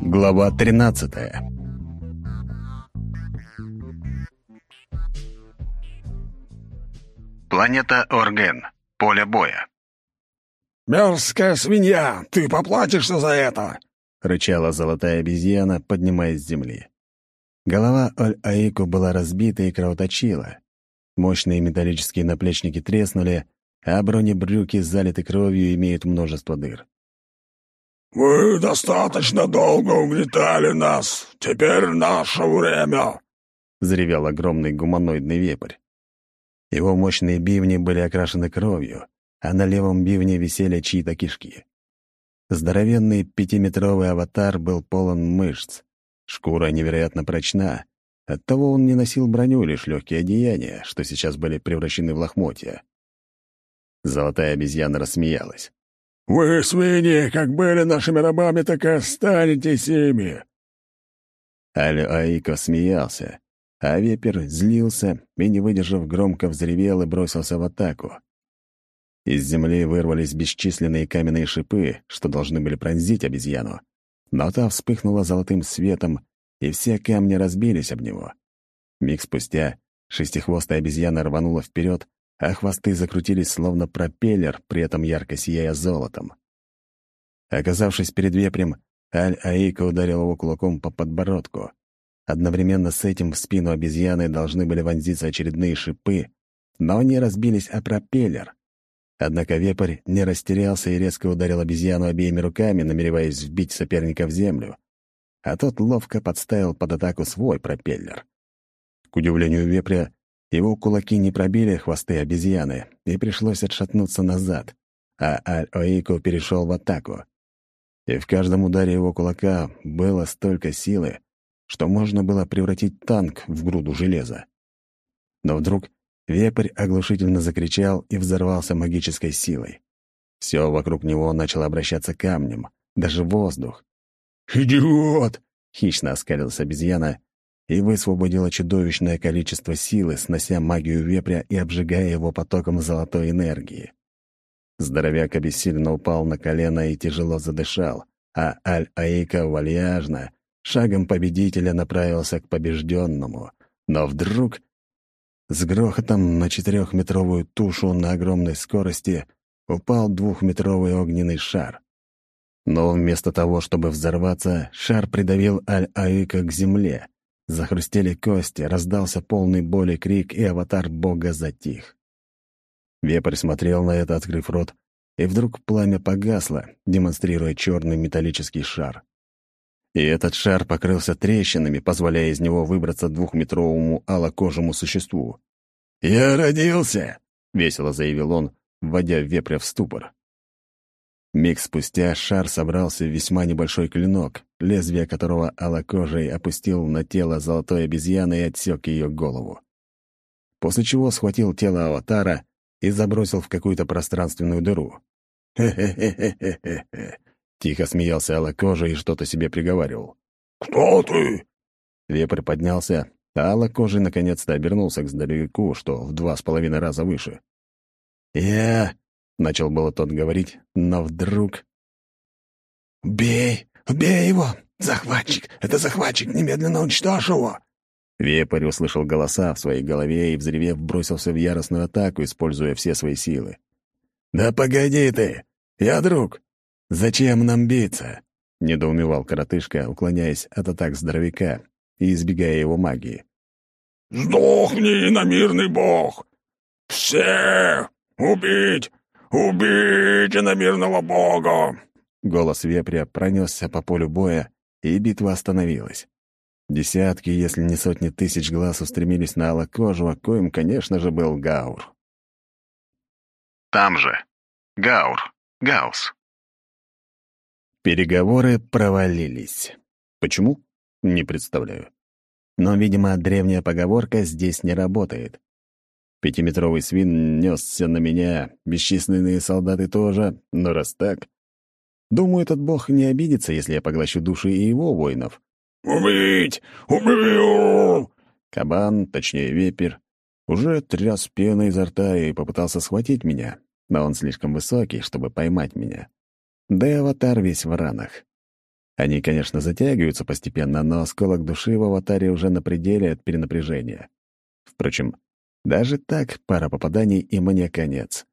Глава 13 Планета Орген. Поле боя. «Мерзкая свинья! Ты поплатишься за это!» — рычала золотая обезьяна, поднимаясь с земли. Голова Оль-Аику была разбита и кровоточила. Мощные металлические наплечники треснули, а бронебрюки залиты кровью и имеют множество дыр. «Вы достаточно долго угнетали нас. Теперь наше время!» — заревел огромный гуманоидный вепрь. Его мощные бивни были окрашены кровью, а на левом бивне висели чьи-то кишки. Здоровенный пятиметровый аватар был полон мышц. Шкура невероятно прочна. Оттого он не носил броню, лишь легкие одеяния, что сейчас были превращены в лохмотья. Золотая обезьяна рассмеялась. «Вы, свиньи, как были нашими рабами, так и останетесь ими!» Алю Аико смеялся, а Вепер злился и, не выдержав, громко взревел и бросился в атаку. Из земли вырвались бесчисленные каменные шипы, что должны были пронзить обезьяну. Но та вспыхнула золотым светом, и все камни разбились об него. Миг спустя шестихвостая обезьяна рванула вперед, а хвосты закрутились словно пропеллер, при этом ярко сияя золотом. Оказавшись перед вепрем, Аль-Аика ударил его кулаком по подбородку. Одновременно с этим в спину обезьяны должны были вонзиться очередные шипы, но они разбились о пропеллер. Однако вепрь не растерялся и резко ударил обезьяну обеими руками, намереваясь вбить соперника в землю. А тот ловко подставил под атаку свой пропеллер. К удивлению вепря, его кулаки не пробили хвосты обезьяны, и пришлось отшатнуться назад, а Аль-Оико перешел в атаку. И в каждом ударе его кулака было столько силы, что можно было превратить танк в груду железа. Но вдруг вепрь оглушительно закричал и взорвался магической силой. Все вокруг него начало обращаться камнем, даже воздух. «Идиот!» — хищно оскалилась обезьяна и высвободила чудовищное количество силы, снося магию вепря и обжигая его потоком золотой энергии. Здоровяк обессиленно упал на колено и тяжело задышал, а Аль-Аика вальяжно, шагом победителя направился к побежденному. Но вдруг... С грохотом на четырехметровую тушу на огромной скорости упал двухметровый огненный шар. Но вместо того, чтобы взорваться, шар придавил Аль-Аика к земле, Захрустели кости, раздался полный боли крик, и аватар бога затих. Вепрь смотрел на это, открыв рот, и вдруг пламя погасло, демонстрируя черный металлический шар. И этот шар покрылся трещинами, позволяя из него выбраться двухметровому алокожему существу. «Я родился!» — весело заявил он, вводя вепря в ступор. Миг спустя шар собрался в весьма небольшой клинок, лезвие которого алокожей опустил на тело золотой обезьяны и отсек ее голову. После чего схватил тело аватара и забросил в какую-то пространственную дыру. «Хе-хе-хе-хе-хе-хе!» Тихо смеялся алокожа и что-то себе приговаривал. «Кто ты?» Вепрь поднялся, а алокожий наконец-то обернулся к здоровяку, что в два с половиной раза выше. «Я Начал было тот говорить, но вдруг... «Бей! Убей его! Захватчик! Это захватчик! Немедленно уничтожь его!» Вепрь услышал голоса в своей голове и, взревев, бросился в яростную атаку, используя все свои силы. «Да погоди ты! Я друг! Зачем нам биться?» — недоумевал коротышка, уклоняясь от атак здоровяка и избегая его магии. «Сдохни, иномирный бог! Все! Убить! «Убить иномирного бога!» Голос вепря пронесся по полю боя, и битва остановилась. Десятки, если не сотни тысяч глаз устремились на Алакожу, коим, конечно же, был Гаур. Там же. Гаур. Гаус. Переговоры провалились. Почему? Не представляю. Но, видимо, древняя поговорка здесь не работает. Пятиметровый свин несся на меня, бесчисленные солдаты тоже, но раз так... Думаю, этот бог не обидится, если я поглощу души и его воинов. «Убить! Убью!» Кабан, точнее вепер, уже тряс пеной изо рта и попытался схватить меня, но он слишком высокий, чтобы поймать меня. Да и аватар весь в ранах. Они, конечно, затягиваются постепенно, но осколок души в аватаре уже на пределе от перенапряжения. Впрочем, даже так пара попаданий и мне конец.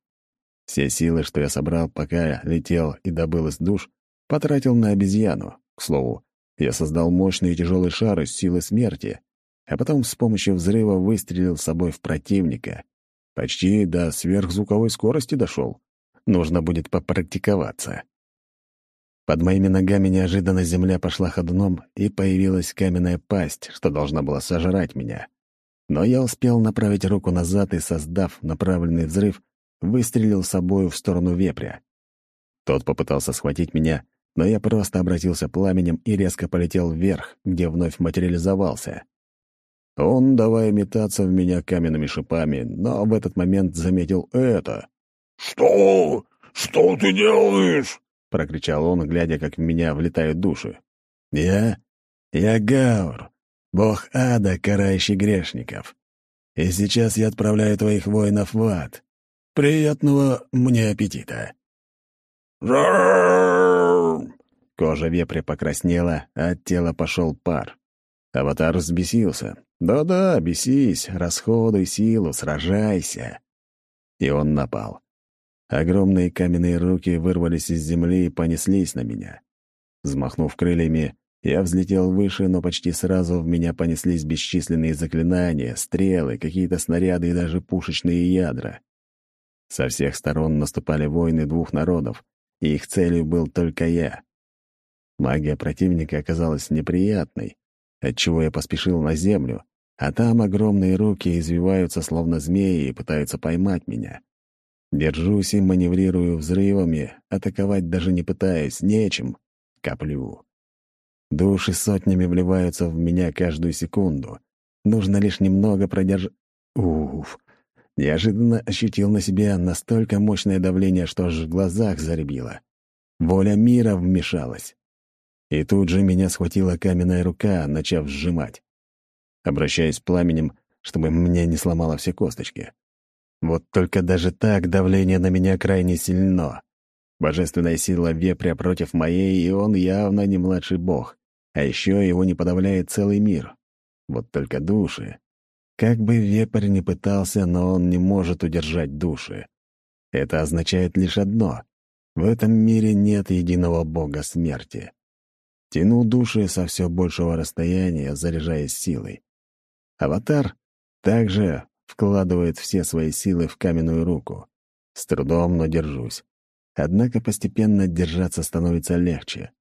Все силы, что я собрал, пока летел и добыл из душ, потратил на обезьяну. К слову, я создал мощный и тяжелый шар из силы смерти, а потом с помощью взрыва выстрелил собой в противника. Почти до сверхзвуковой скорости дошел. Нужно будет попрактиковаться. Под моими ногами неожиданно земля пошла ходуном, и появилась каменная пасть, что должна была сожрать меня. Но я успел направить руку назад и, создав направленный взрыв, выстрелил собою в сторону вепря. Тот попытался схватить меня, но я просто обратился пламенем и резко полетел вверх, где вновь материализовался. Он, давая метаться в меня каменными шипами, но в этот момент заметил это. «Что? Что ты делаешь?» — прокричал он, глядя, как в меня влетают души. «Я? Я Гаур, бог ада, карающий грешников. И сейчас я отправляю твоих воинов в ад. Приятного мне аппетита!» Кожа вепря покраснела, а от тела пошел пар. Аватар взбесился. «Да-да, бесись, расходуй силу, сражайся!» И он напал. Огромные каменные руки вырвались из земли и понеслись на меня. Взмахнув крыльями, я взлетел выше, но почти сразу в меня понеслись бесчисленные заклинания, стрелы, какие-то снаряды и даже пушечные ядра. Со всех сторон наступали войны двух народов, и их целью был только я. Магия противника оказалась неприятной, отчего я поспешил на землю, а там огромные руки извиваются, словно змеи, и пытаются поймать меня. Держусь и маневрирую взрывами, атаковать даже не пытаясь, нечем. Коплю. Души сотнями вливаются в меня каждую секунду. Нужно лишь немного продержать... Уф. Неожиданно ощутил на себе настолько мощное давление, что аж в глазах заребило. Воля мира вмешалась. И тут же меня схватила каменная рука, начав сжимать. Обращаясь пламенем, чтобы мне не сломало все косточки. Вот только даже так давление на меня крайне сильно. Божественная сила вепря против моей, и он явно не младший бог. А еще его не подавляет целый мир. Вот только души. Как бы вепрь ни пытался, но он не может удержать души. Это означает лишь одно — в этом мире нет единого бога смерти. Тяну души со все большего расстояния, заряжаясь силой. Аватар также вкладывает все свои силы в каменную руку. С трудом, но держусь. Однако постепенно держаться становится легче.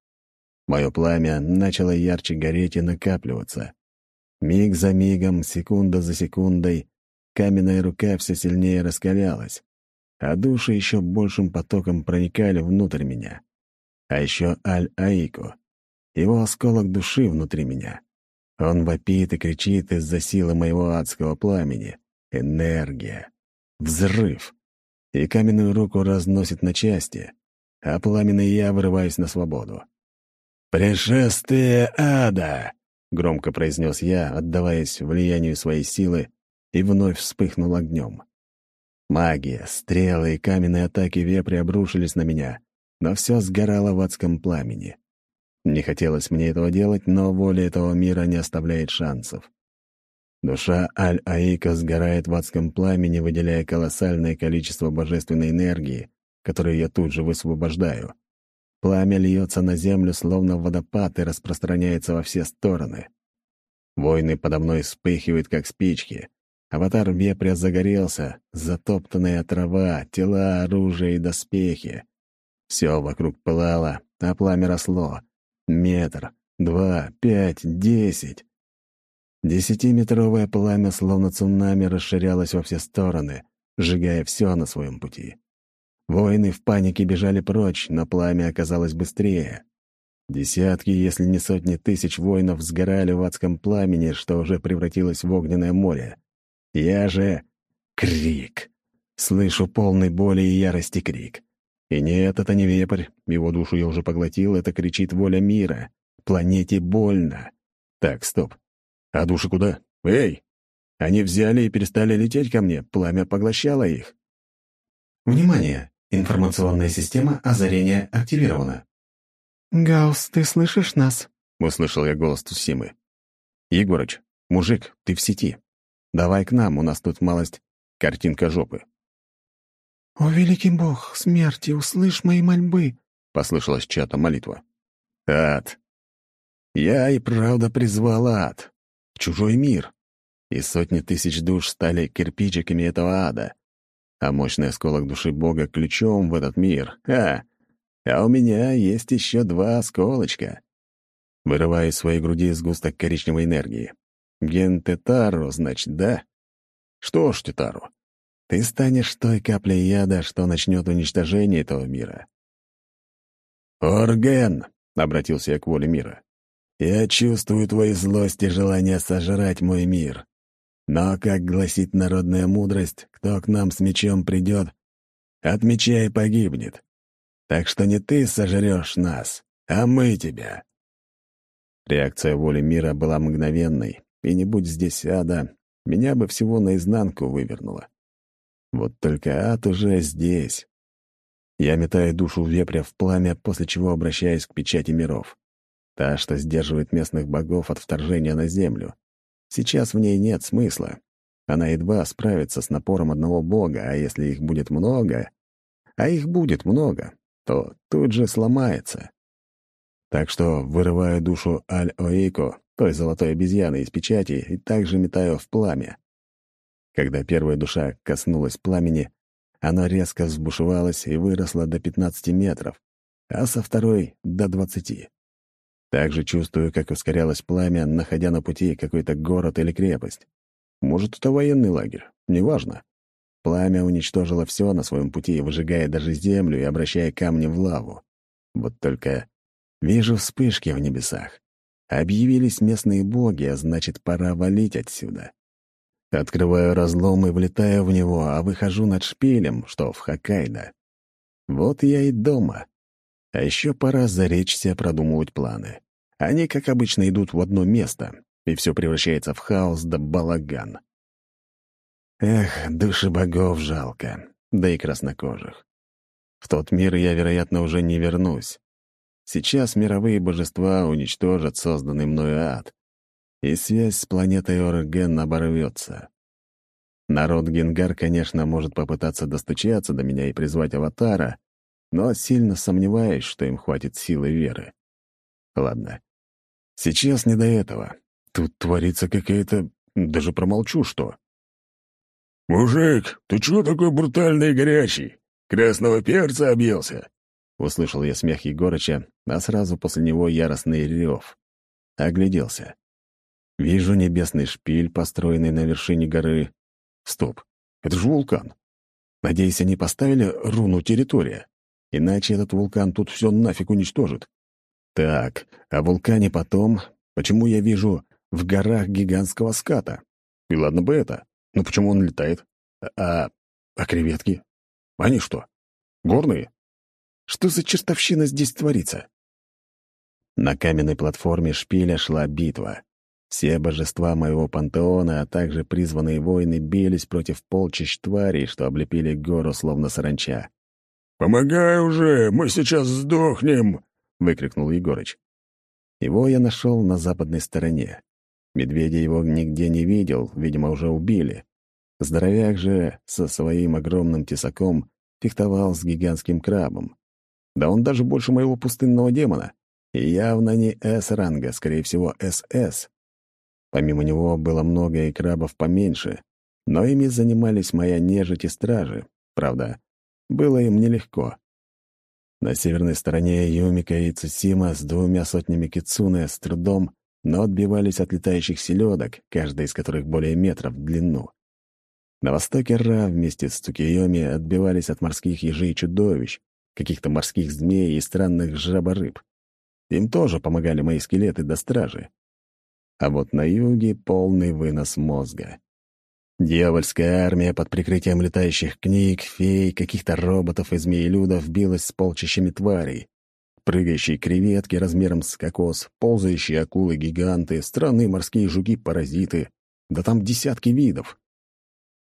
Мое пламя начало ярче гореть и накапливаться. Миг за мигом, секунда за секундой, каменная рука все сильнее раскалялась, а души еще большим потоком проникали внутрь меня. А еще Аль-Аику, его осколок души внутри меня. Он вопит и кричит из-за силы моего адского пламени. Энергия. Взрыв. И каменную руку разносит на части, а пламенный я вырываюсь на свободу. «Пришествие ада!» — громко произнес я, отдаваясь влиянию своей силы, и вновь вспыхнул огнем. Магия, стрелы и каменные атаки вепри обрушились на меня, но все сгорало в адском пламени. Не хотелось мне этого делать, но воля этого мира не оставляет шансов. Душа Аль-Аика сгорает в адском пламени, выделяя колоссальное количество божественной энергии, которую я тут же высвобождаю. Пламя льется на землю, словно водопад, и распространяется во все стороны. Войны подо мной вспыхивают, как спички. Аватар вепря загорелся, затоптанная трава, тела, оружие и доспехи. Все вокруг пылало, а пламя росло. Метр, два, пять, десять. Десятиметровое пламя, словно цунами, расширялось во все стороны, сжигая все на своем пути. Воины в панике бежали прочь, но пламя оказалось быстрее. Десятки, если не сотни тысяч воинов сгорали в адском пламени, что уже превратилось в огненное море. Я же... Крик. Слышу полный боли и ярости крик. И нет, это не вепрь, его душу я уже поглотил, это кричит воля мира. Планете больно. Так, стоп. А души куда? Эй! Они взяли и перестали лететь ко мне, пламя поглощало их. Внимание! Информационная система озарения активирована. «Гаус, ты слышишь нас?» — услышал я голос Тусимы. «Егорыч, мужик, ты в сети. Давай к нам, у нас тут малость картинка жопы». «О, великий бог, смерти, услышь мои мольбы!» — послышалась чья-то молитва. «Ад! Я и правда призвал ад. Чужой мир. И сотни тысяч душ стали кирпичиками этого ада. А мощный осколок души Бога — ключом в этот мир. А! А у меня есть еще два осколочка. Вырываю из своей груди сгусток коричневой энергии. Ген Тетару, значит, да? Что ж, Тетару, ты станешь той каплей яда, что начнет уничтожение этого мира. «Орген!» — обратился я к воле мира. «Я чувствую твою злость и желание сожрать мой мир. Но, как гласит народная мудрость, кто к нам с мечом придет, от меча и погибнет. Так что не ты сожрешь нас, а мы тебя». Реакция воли мира была мгновенной, и не будь здесь ада, меня бы всего наизнанку вывернуло. Вот только ад уже здесь. Я метаю душу вепря в пламя, после чего обращаюсь к печати миров. Та, что сдерживает местных богов от вторжения на землю. Сейчас в ней нет смысла. Она едва справится с напором одного бога, а если их будет много, а их будет много, то тут же сломается. Так что вырываю душу Аль-Оико, той золотой обезьяны из печати, и также метаю в пламя. Когда первая душа коснулась пламени, она резко взбушевалась и выросла до 15 метров, а со второй — до 20. Также чувствую, как ускорялось пламя, находя на пути какой-то город или крепость. Может, это военный лагерь, неважно. Пламя уничтожило все на своем пути, выжигая даже землю и обращая камни в лаву. Вот только вижу вспышки в небесах. Объявились местные боги, а значит, пора валить отсюда. Открываю разлом и влетаю в него, а выхожу над шпилем, что в Хоккайдо. Вот я и дома. А еще пора заречься продумывать планы. Они, как обычно, идут в одно место, и все превращается в хаос да балаган. Эх, души богов жалко, да и краснокожих. В тот мир я, вероятно, уже не вернусь. Сейчас мировые божества уничтожат созданный мною ад, и связь с планетой Орген оборвется. Народ Генгар, конечно, может попытаться достучаться до меня и призвать аватара, но сильно сомневаюсь, что им хватит силы веры. Ладно. Сейчас не до этого. Тут творится какая-то... Даже промолчу, что. «Мужик, ты чего такой брутальный и горячий? Красного перца объелся?» Услышал я смех Егорыча, а сразу после него яростный рев. Огляделся. Вижу небесный шпиль, построенный на вершине горы. Стоп, это же вулкан. Надеюсь, они поставили руну территория. Иначе этот вулкан тут все нафиг уничтожит. Так, о вулкане потом. Почему я вижу в горах гигантского ската? И ладно бы это. Но почему он летает? А, а креветки? Они что, горные? Что за чертовщина здесь творится? На каменной платформе шпиля шла битва. Все божества моего пантеона, а также призванные воины бились против полчищ тварей, что облепили гору словно саранча. «Помогай уже, мы сейчас сдохнем!» — выкрикнул Егорыч. Его я нашел на западной стороне. Медведя его нигде не видел, видимо, уже убили. Здоровяк же со своим огромным тесаком фехтовал с гигантским крабом. Да он даже больше моего пустынного демона. И явно не С-ранга, скорее всего, СС. Помимо него было много и крабов поменьше, но ими занимались моя нежить и стражи. Правда, было им нелегко. На северной стороне Юмика и Цусима с двумя сотнями кицуны с трудом, но отбивались от летающих селедок, каждая из которых более метра в длину. На востоке Ра вместе с Цукиоми отбивались от морских ежей и чудовищ, каких-то морских змей и странных жаборыб. Им тоже помогали мои скелеты до стражи. А вот на юге полный вынос мозга. Дьявольская армия под прикрытием летающих книг, фей, каких-то роботов и змеелюдов билась с полчищами тварей. Прыгающие креветки размером с кокос, ползающие акулы-гиганты, странные морские жуки-паразиты. Да там десятки видов.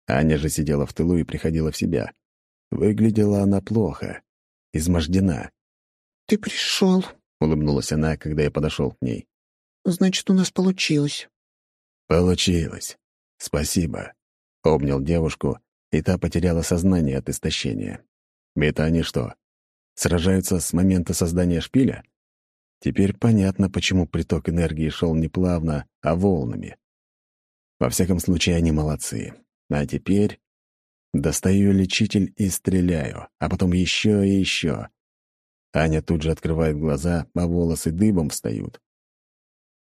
Аня же сидела в тылу и приходила в себя. Выглядела она плохо измождена. «Ты пришел», — улыбнулась она, когда я подошел к ней. «Значит, у нас получилось». «Получилось. Спасибо», — обнял девушку, и та потеряла сознание от истощения. Это они что, сражаются с момента создания шпиля? Теперь понятно, почему приток энергии шел не плавно, а волнами. Во всяком случае, они молодцы. А теперь достаю лечитель и стреляю, а потом еще и еще. Аня тут же открывает глаза, а волосы дыбом встают.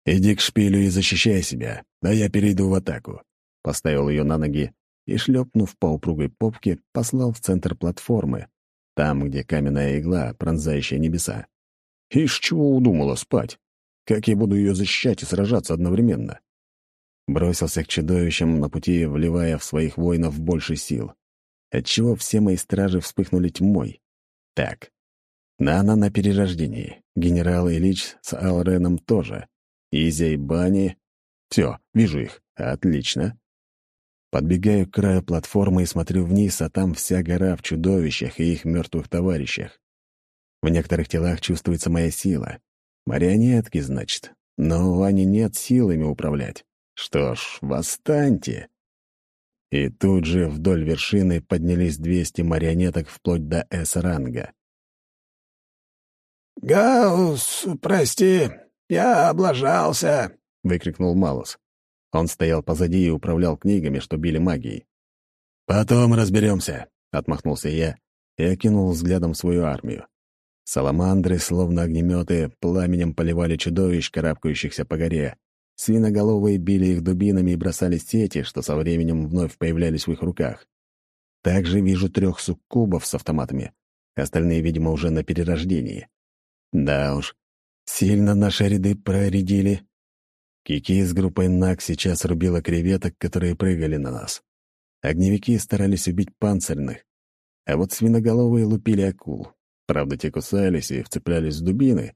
«Иди к шпилю и защищай себя, а я перейду в атаку», — поставил ее на ноги и, шлепнув по упругой попке, послал в центр платформы, там, где каменная игла, пронзающая небеса. Ишь, чего удумала спать? Как я буду ее защищать и сражаться одновременно? Бросился к чудовищам на пути, вливая в своих воинов больше сил. Отчего все мои стражи вспыхнули тьмой. Так. Нана на перерождении. Генерал Ильич с Алреном тоже. Изя и Бани. Все, вижу их. Отлично. Подбегаю к краю платформы и смотрю вниз, а там вся гора в чудовищах и их мертвых товарищах. В некоторых телах чувствуется моя сила. Марионетки, значит. Но у Вани нет сил ими управлять. Что ж, восстаньте. И тут же вдоль вершины поднялись 200 марионеток вплоть до С-ранга. «Гаус, прости, я облажался!» — выкрикнул Малус. Он стоял позади и управлял книгами, что били магией. «Потом разберемся», — отмахнулся я и окинул взглядом свою армию. Саламандры, словно огнеметы, пламенем поливали чудовищ, карабкающихся по горе. Свиноголовые били их дубинами и бросали сети, что со временем вновь появлялись в их руках. Также вижу трех суккубов с автоматами. Остальные, видимо, уже на перерождении. Да уж, сильно наши ряды проредили. Кики с группой НАК сейчас рубила креветок, которые прыгали на нас. Огневики старались убить панцирных, а вот свиноголовые лупили акул. Правда, те кусались и вцеплялись в дубины.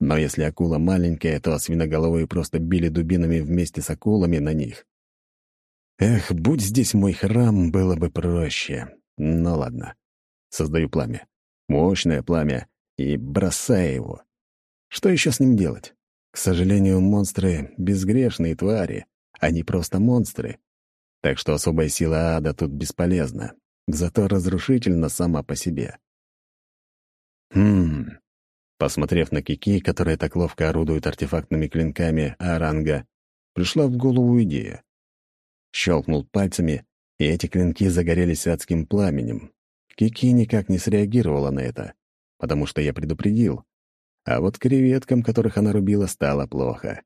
Но если акула маленькая, то свиноголовые просто били дубинами вместе с акулами на них. Эх, будь здесь мой храм, было бы проще. Ну ладно. Создаю пламя. Мощное пламя. И бросаю его. Что еще с ним делать? К сожалению, монстры — безгрешные твари. Они просто монстры. Так что особая сила ада тут бесполезна. Зато разрушительна сама по себе. Хм. Посмотрев на Кики, которая так ловко орудует артефактными клинками Аранга, пришла в голову идея. Щелкнул пальцами, и эти клинки загорелись адским пламенем. Кики никак не среагировала на это, потому что я предупредил. А вот креветкам, которых она рубила, стало плохо.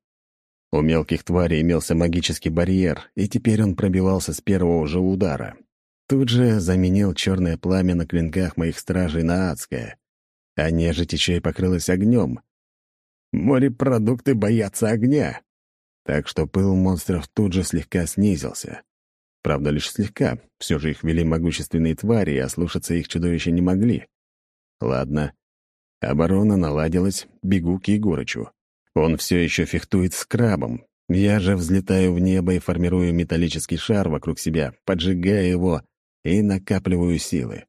У мелких тварей имелся магический барьер, и теперь он пробивался с первого же удара. Тут же заменил черное пламя на клинках моих стражей на адское а нежить еще и покрылась огнем. Морепродукты боятся огня. Так что пыл монстров тут же слегка снизился. Правда, лишь слегка. Все же их вели могущественные твари, а слушаться их чудовища не могли. Ладно. Оборона наладилась, бегу к Егорычу. Он все еще фехтует с крабом. Я же взлетаю в небо и формирую металлический шар вокруг себя, поджигая его и накапливаю силы.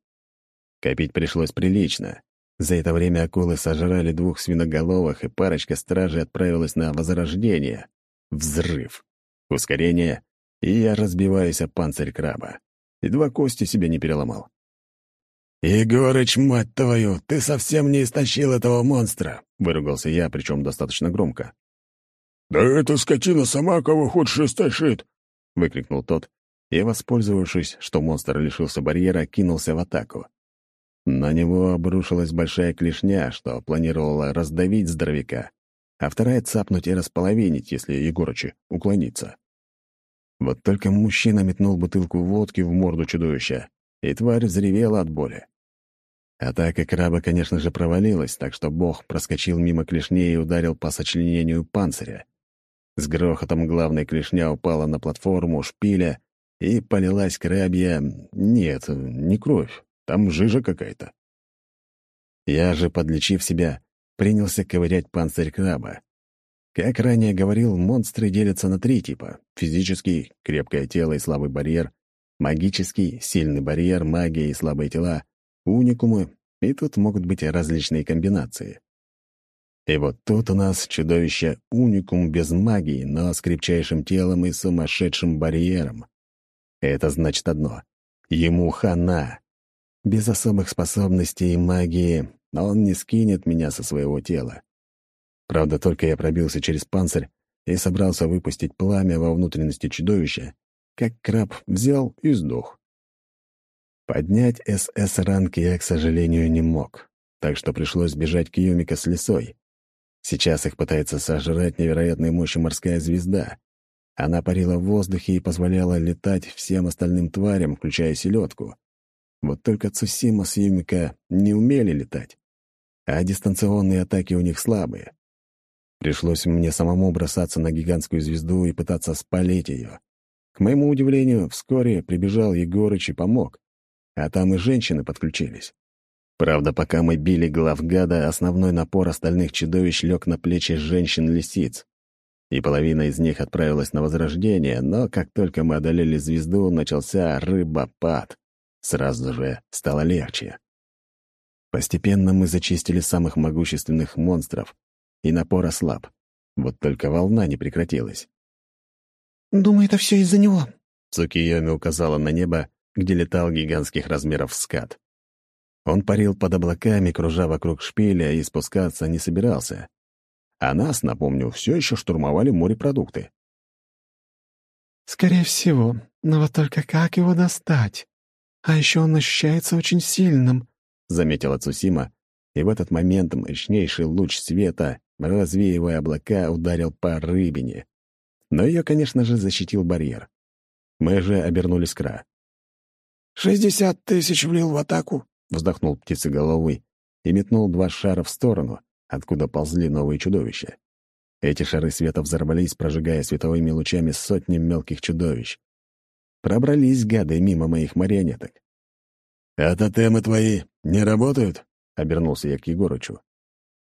Копить пришлось прилично. За это время акулы сожрали двух свиноголовых, и парочка стражей отправилась на возрождение. Взрыв. Ускорение, и я разбиваюсь о панцирь краба. Едва кости себе не переломал. «Егорыч, мать твою, ты совсем не истощил этого монстра!» — выругался я, причем достаточно громко. «Да эта скотина сама кого хочешь истощит!» — выкрикнул тот, и, воспользовавшись, что монстр лишился барьера, кинулся в атаку. На него обрушилась большая клешня, что планировала раздавить здоровяка, а вторая — цапнуть и располовинить, если Егорыча уклонится. Вот только мужчина метнул бутылку водки в морду чудовища, и тварь взревела от боли. Атака краба, конечно же, провалилась, так что бог проскочил мимо клешни и ударил по сочленению панциря. С грохотом главная клешня упала на платформу шпиля, и полилась крабья... Нет, не кровь, там жижа какая-то. Я же, подлечив себя, принялся ковырять панцирь краба. Как ранее говорил, монстры делятся на три типа. Физический — крепкое тело и слабый барьер. Магический — сильный барьер, магия и слабые тела. Уникумы. И тут могут быть различные комбинации. И вот тут у нас чудовище уникум без магии, но с крепчайшим телом и сумасшедшим барьером. Это значит одно — ему хана. Без особых способностей и магии он не скинет меня со своего тела. Правда, только я пробился через панцирь и собрался выпустить пламя во внутренности чудовища, как краб взял и сдох. Поднять СС-ранг я, к сожалению, не мог, так что пришлось бежать к Юмика с лесой. Сейчас их пытается сожрать невероятной мощи морская звезда. Она парила в воздухе и позволяла летать всем остальным тварям, включая селедку. Вот только Цусима с Юмика не умели летать, а дистанционные атаки у них слабые. Пришлось мне самому бросаться на гигантскую звезду и пытаться спалить ее. К моему удивлению, вскоре прибежал Егорыч и помог, а там и женщины подключились. Правда, пока мы били главгада, основной напор остальных чудовищ лег на плечи женщин-лисиц. И половина из них отправилась на возрождение, но как только мы одолели звезду, начался рыбопад. Сразу же стало легче. Постепенно мы зачистили самых могущественных монстров, и напор ослаб. Вот только волна не прекратилась. «Думаю, это все из-за него», — Цукиёми указала на небо, где летал гигантских размеров скат. Он парил под облаками, кружа вокруг шпиля, и спускаться не собирался. А нас, напомню, все еще штурмовали морепродукты. «Скорее всего, но вот только как его достать? А еще он ощущается очень сильным», — заметила Цусима, и в этот момент мощнейший луч света, развеивая облака, ударил по рыбине. Но ее, конечно же, защитил барьер. Мы же обернулись к Ра. «Шестьдесят тысяч влил в атаку», — вздохнул птицеголовый и метнул два шара в сторону, откуда ползли новые чудовища. Эти шары света взорвались, прожигая световыми лучами сотни мелких чудовищ. Пробрались гады мимо моих марионеток. «А тотемы твои не работают?» — обернулся я к Егорычу.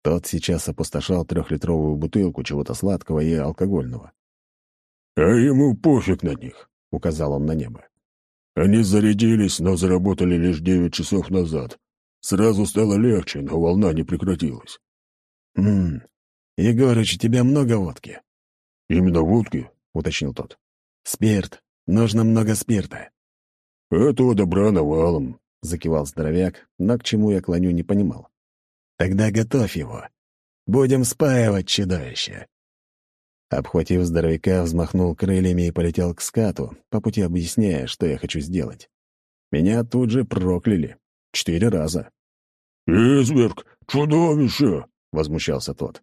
Тот сейчас опустошал трехлитровую бутылку чего-то сладкого и алкогольного. «А ему пофиг на них», — указал он на небо. Они зарядились, но заработали лишь девять часов назад. Сразу стало легче, но волна не прекратилась. «Хм, Егорыч, у тебя много водки?» «Именно водки?» — уточнил тот. «Спирт. Нужно много спирта». «Этого добра навалом», — закивал здоровяк, но к чему я клоню не понимал. «Тогда готовь его. Будем спаивать чудовище». Обхватив здоровяка, взмахнул крыльями и полетел к скату, по пути объясняя, что я хочу сделать. Меня тут же прокляли. Четыре раза. «Изверг! Чудовище!» — возмущался тот.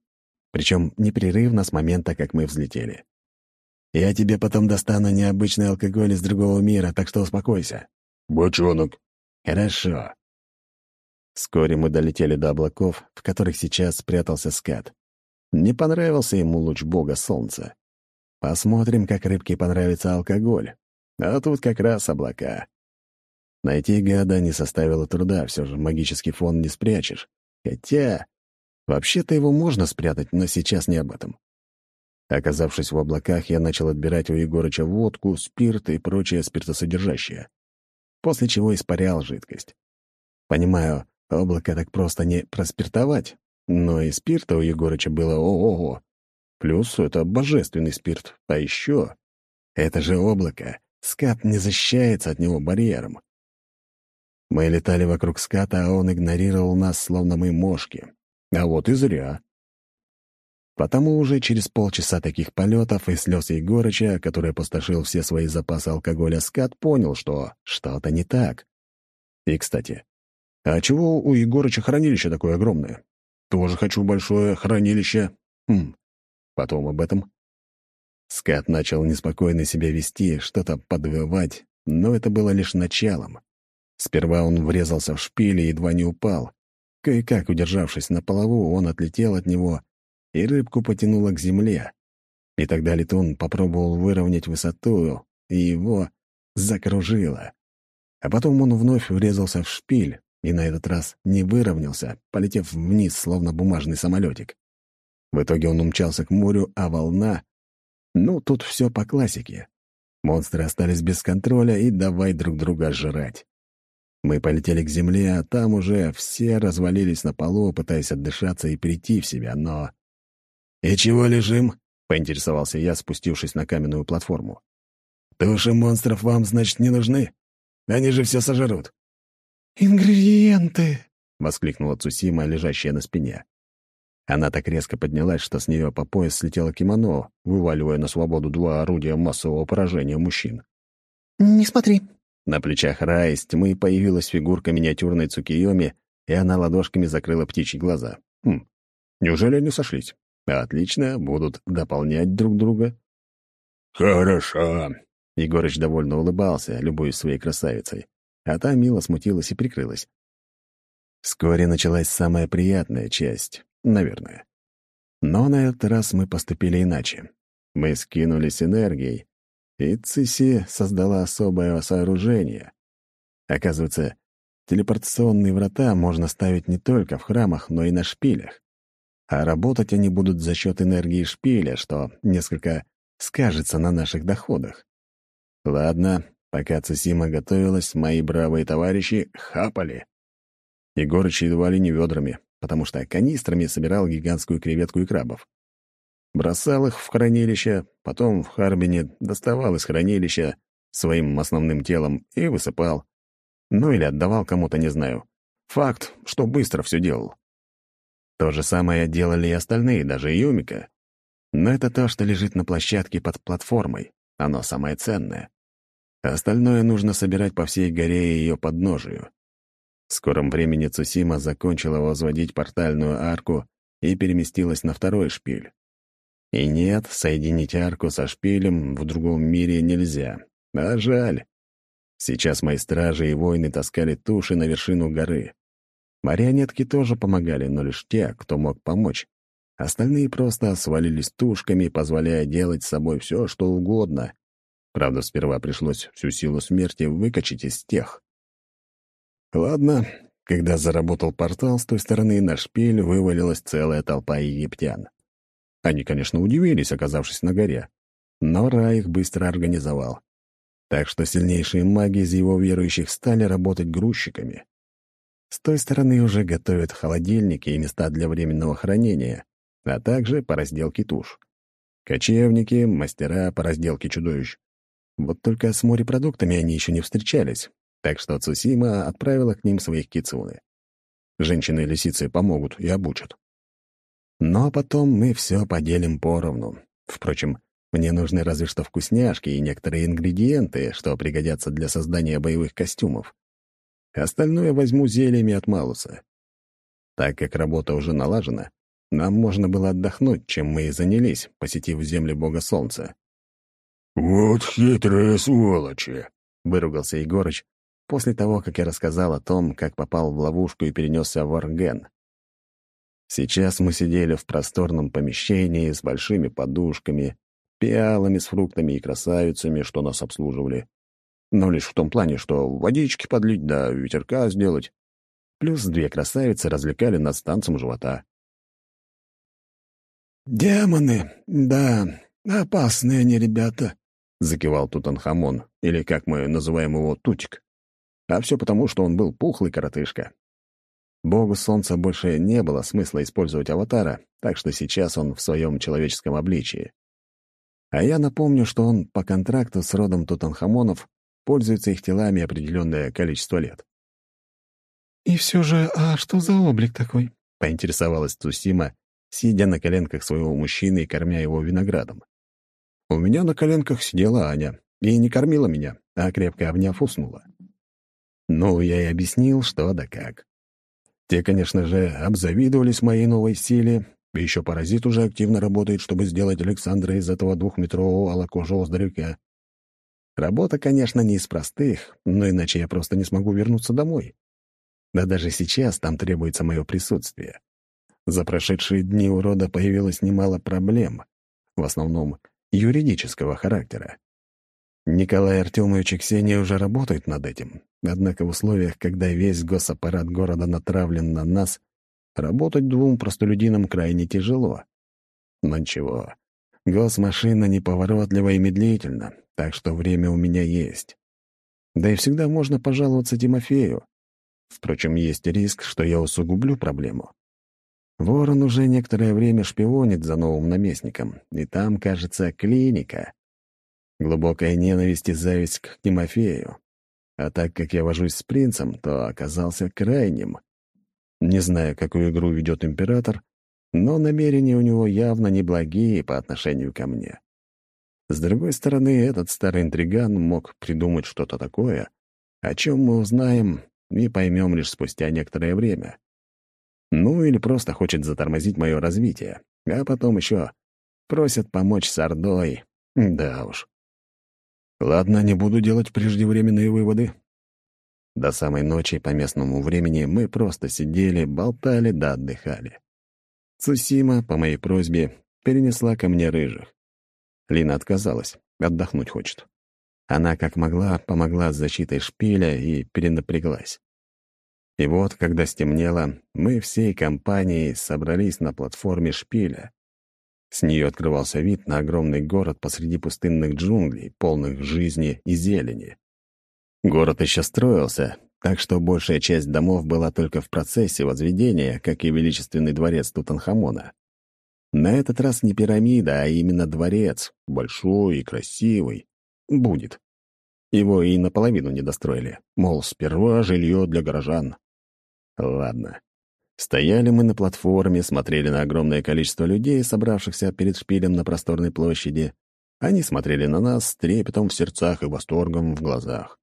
Причем непрерывно с момента, как мы взлетели. «Я тебе потом достану необычный алкоголь из другого мира, так что успокойся». «Бочонок». «Хорошо». Вскоре мы долетели до облаков, в которых сейчас спрятался скат. Не понравился ему луч бога солнца. Посмотрим, как рыбке понравится алкоголь. А тут как раз облака. Найти гада не составило труда, все же магический фон не спрячешь. Хотя, вообще-то его можно спрятать, но сейчас не об этом. Оказавшись в облаках, я начал отбирать у Егорыча водку, спирт и прочее спиртосодержащее. После чего испарял жидкость. Понимаю, облако так просто не проспиртовать, но и спирта у Егорыча было ого-го. Плюс это божественный спирт. А еще это же облако. Скат не защищается от него барьером. Мы летали вокруг ската, а он игнорировал нас, словно мы мошки. А вот и зря. Потому уже через полчаса таких полетов и слез Егорыча, который опустошил все свои запасы алкоголя, скат понял, что что-то не так. И, кстати, а чего у Егорыча хранилище такое огромное? Тоже хочу большое хранилище. Хм, потом об этом. Скат начал неспокойно себя вести, что-то подвывать, но это было лишь началом. Сперва он врезался в шпиль и едва не упал. Кое-как удержавшись на полову, он отлетел от него, и рыбку потянуло к земле. И тогда летун попробовал выровнять высоту, и его закружило. А потом он вновь врезался в шпиль, и на этот раз не выровнялся, полетев вниз, словно бумажный самолетик. В итоге он умчался к морю, а волна... Ну, тут все по классике. Монстры остались без контроля и давай друг друга жрать. Мы полетели к земле, а там уже все развалились на полу, пытаясь отдышаться и прийти в себя, но... «И чего лежим?» — поинтересовался я, спустившись на каменную платформу. «Туши монстров вам, значит, не нужны? Они же все сожрут». «Ингредиенты!» — воскликнула Цусима, лежащая на спине. Она так резко поднялась, что с нее по пояс слетело кимоно, вываливая на свободу два орудия массового поражения мужчин. «Не смотри». На плечах Ра из тьмы появилась фигурка миниатюрной Цукиоми, и она ладошками закрыла птичьи глаза. Хм, неужели они сошлись? Отлично, будут дополнять друг друга. «Хорошо», — Егорыч довольно улыбался, любуясь своей красавицей, а та мило смутилась и прикрылась. Вскоре началась самая приятная часть, наверное. Но на этот раз мы поступили иначе. Мы скинулись энергией, и Циси создала особое сооружение. Оказывается, телепортационные врата можно ставить не только в храмах, но и на шпилях а работать они будут за счет энергии шпиля, что несколько скажется на наших доходах. Ладно, пока Цусима готовилась, мои бравые товарищи хапали. Егорыч едва ли не ведрами, потому что канистрами собирал гигантскую креветку и крабов. Бросал их в хранилище, потом в Харбине доставал из хранилища своим основным телом и высыпал. Ну или отдавал кому-то, не знаю. Факт, что быстро все делал. То же самое делали и остальные, даже Юмика. Но это то, что лежит на площадке под платформой. Оно самое ценное. Остальное нужно собирать по всей горе и ее подножию. В скором времени Цусима закончила возводить портальную арку и переместилась на второй шпиль. И нет, соединить арку со шпилем в другом мире нельзя. А жаль. Сейчас мои стражи и воины таскали туши на вершину горы. Марионетки тоже помогали, но лишь те, кто мог помочь. Остальные просто свалились тушками, позволяя делать с собой все, что угодно. Правда, сперва пришлось всю силу смерти выкачать из тех. Ладно, когда заработал портал, с той стороны на шпиль вывалилась целая толпа египтян. Они, конечно, удивились, оказавшись на горе, но Ра их быстро организовал. Так что сильнейшие маги из его верующих стали работать грузчиками. С той стороны уже готовят холодильники и места для временного хранения, а также по разделке туш. Кочевники, мастера по разделке чудовищ. Вот только с морепродуктами они еще не встречались, так что Цусима отправила к ним своих кицуны. Женщины-лисицы помогут и обучат. Но потом мы все поделим поровну. Впрочем, мне нужны разве что вкусняшки и некоторые ингредиенты, что пригодятся для создания боевых костюмов. Остальное возьму зельями от Малуса. Так как работа уже налажена, нам можно было отдохнуть, чем мы и занялись, посетив земли бога солнца. «Вот хитрые сволочи!» — выругался Егорыч после того, как я рассказал о том, как попал в ловушку и перенесся в Арген. Сейчас мы сидели в просторном помещении с большими подушками, пиалами с фруктами и красавицами, что нас обслуживали но лишь в том плане, что водички подлить да ветерка сделать. Плюс две красавицы развлекали нас танцем живота. «Демоны, да, опасные они ребята», — закивал Тутанхамон, или, как мы называем его, Тутик. А все потому, что он был пухлый коротышка. Богу Солнца больше не было смысла использовать аватара, так что сейчас он в своем человеческом обличии. А я напомню, что он по контракту с родом Тутанхамонов пользуются их телами определенное количество лет. «И все же, а что за облик такой?» — поинтересовалась Цусима, сидя на коленках своего мужчины и кормя его виноградом. У меня на коленках сидела Аня и не кормила меня, а крепко обняв уснула. Ну, я и объяснил, что да как. Те, конечно же, обзавидовались моей новой силе, и еще паразит уже активно работает, чтобы сделать Александра из этого двухметрового алокожего здарюка. Работа, конечно, не из простых, но иначе я просто не смогу вернуться домой. Да даже сейчас там требуется мое присутствие. За прошедшие дни у рода появилось немало проблем, в основном юридического характера. Николай Артемович и Ксения уже работают над этим, однако в условиях, когда весь госаппарат города натравлен на нас, работать двум простолюдинам крайне тяжело. Но ничего, госмашина неповоротлива и медлительна, так что время у меня есть. Да и всегда можно пожаловаться Тимофею. Впрочем, есть риск, что я усугублю проблему. Ворон уже некоторое время шпионит за новым наместником, и там, кажется, клиника. Глубокая ненависть и зависть к Тимофею. А так как я вожусь с принцем, то оказался крайним. Не знаю, какую игру ведет император, но намерения у него явно неблагие по отношению ко мне. С другой стороны, этот старый интриган мог придумать что-то такое, о чем мы узнаем и поймем лишь спустя некоторое время. Ну или просто хочет затормозить мое развитие, а потом еще просят помочь с Ордой. Да уж. Ладно, не буду делать преждевременные выводы. До самой ночи по местному времени мы просто сидели, болтали да отдыхали. Цусима, по моей просьбе, перенесла ко мне рыжих. Лина отказалась, отдохнуть хочет. Она, как могла, помогла с защитой шпиля и перенапряглась. И вот, когда стемнело, мы всей компанией собрались на платформе шпиля. С нее открывался вид на огромный город посреди пустынных джунглей, полных жизни и зелени. Город еще строился, так что большая часть домов была только в процессе возведения, как и величественный дворец Тутанхамона. На этот раз не пирамида, а именно дворец, большой и красивый, будет. Его и наполовину не достроили, мол, сперва жилье для горожан. Ладно. Стояли мы на платформе, смотрели на огромное количество людей, собравшихся перед шпилем на просторной площади. Они смотрели на нас с трепетом в сердцах и восторгом в глазах.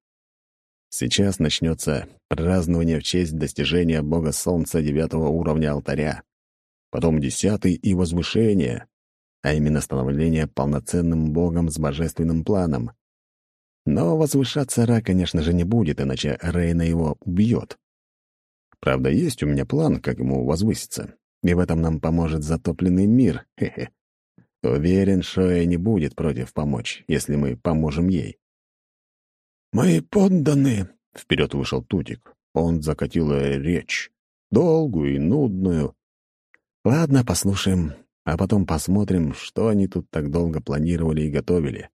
Сейчас начнется празднование в честь достижения бога солнца девятого уровня алтаря, потом десятый и возвышение, а именно становление полноценным богом с божественным планом. Но возвышаться Ра, конечно же, не будет, иначе Рейна его убьет. Правда, есть у меня план, как ему возвыситься, и в этом нам поможет затопленный мир, хе-хе. Уверен, Шоя не будет против помочь, если мы поможем ей. «Мои подданные!» — вперед вышел Тутик. Он закатил речь, долгую и нудную. «Ладно, послушаем, а потом посмотрим, что они тут так долго планировали и готовили.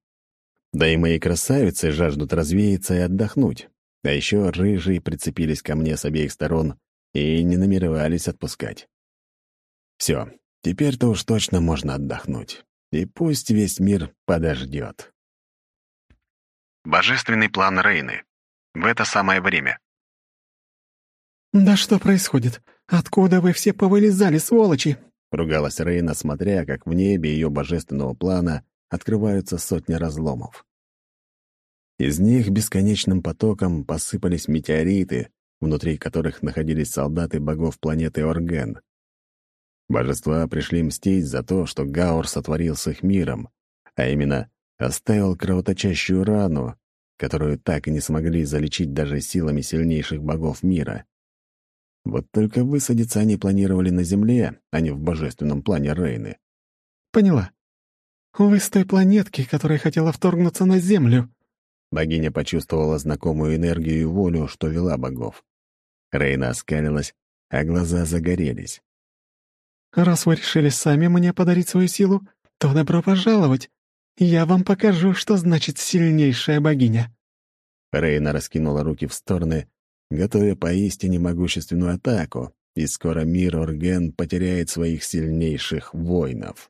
Да и мои красавицы жаждут развеяться и отдохнуть. А еще рыжие прицепились ко мне с обеих сторон и не намеревались отпускать. Все, теперь-то уж точно можно отдохнуть. И пусть весь мир подождет. Божественный план Рейны. В это самое время. «Да что происходит? Откуда вы все повылезали, сволочи?» — ругалась Рейна, смотря, как в небе ее божественного плана открываются сотни разломов. Из них бесконечным потоком посыпались метеориты, внутри которых находились солдаты богов планеты Орген. Божества пришли мстить за то, что Гаур сотворил с их миром, а именно оставил кровоточащую рану, которую так и не смогли залечить даже силами сильнейших богов мира. Вот только высадиться они планировали на Земле, а не в божественном плане Рейны. «Поняла. Вы с той планетки, которая хотела вторгнуться на Землю». Богиня почувствовала знакомую энергию и волю, что вела богов. Рейна оскалилась, а глаза загорелись. «Раз вы решили сами мне подарить свою силу, то добро пожаловать. «Я вам покажу, что значит сильнейшая богиня». Рейна раскинула руки в стороны, готовя поистине могущественную атаку, и скоро мир Орген потеряет своих сильнейших воинов.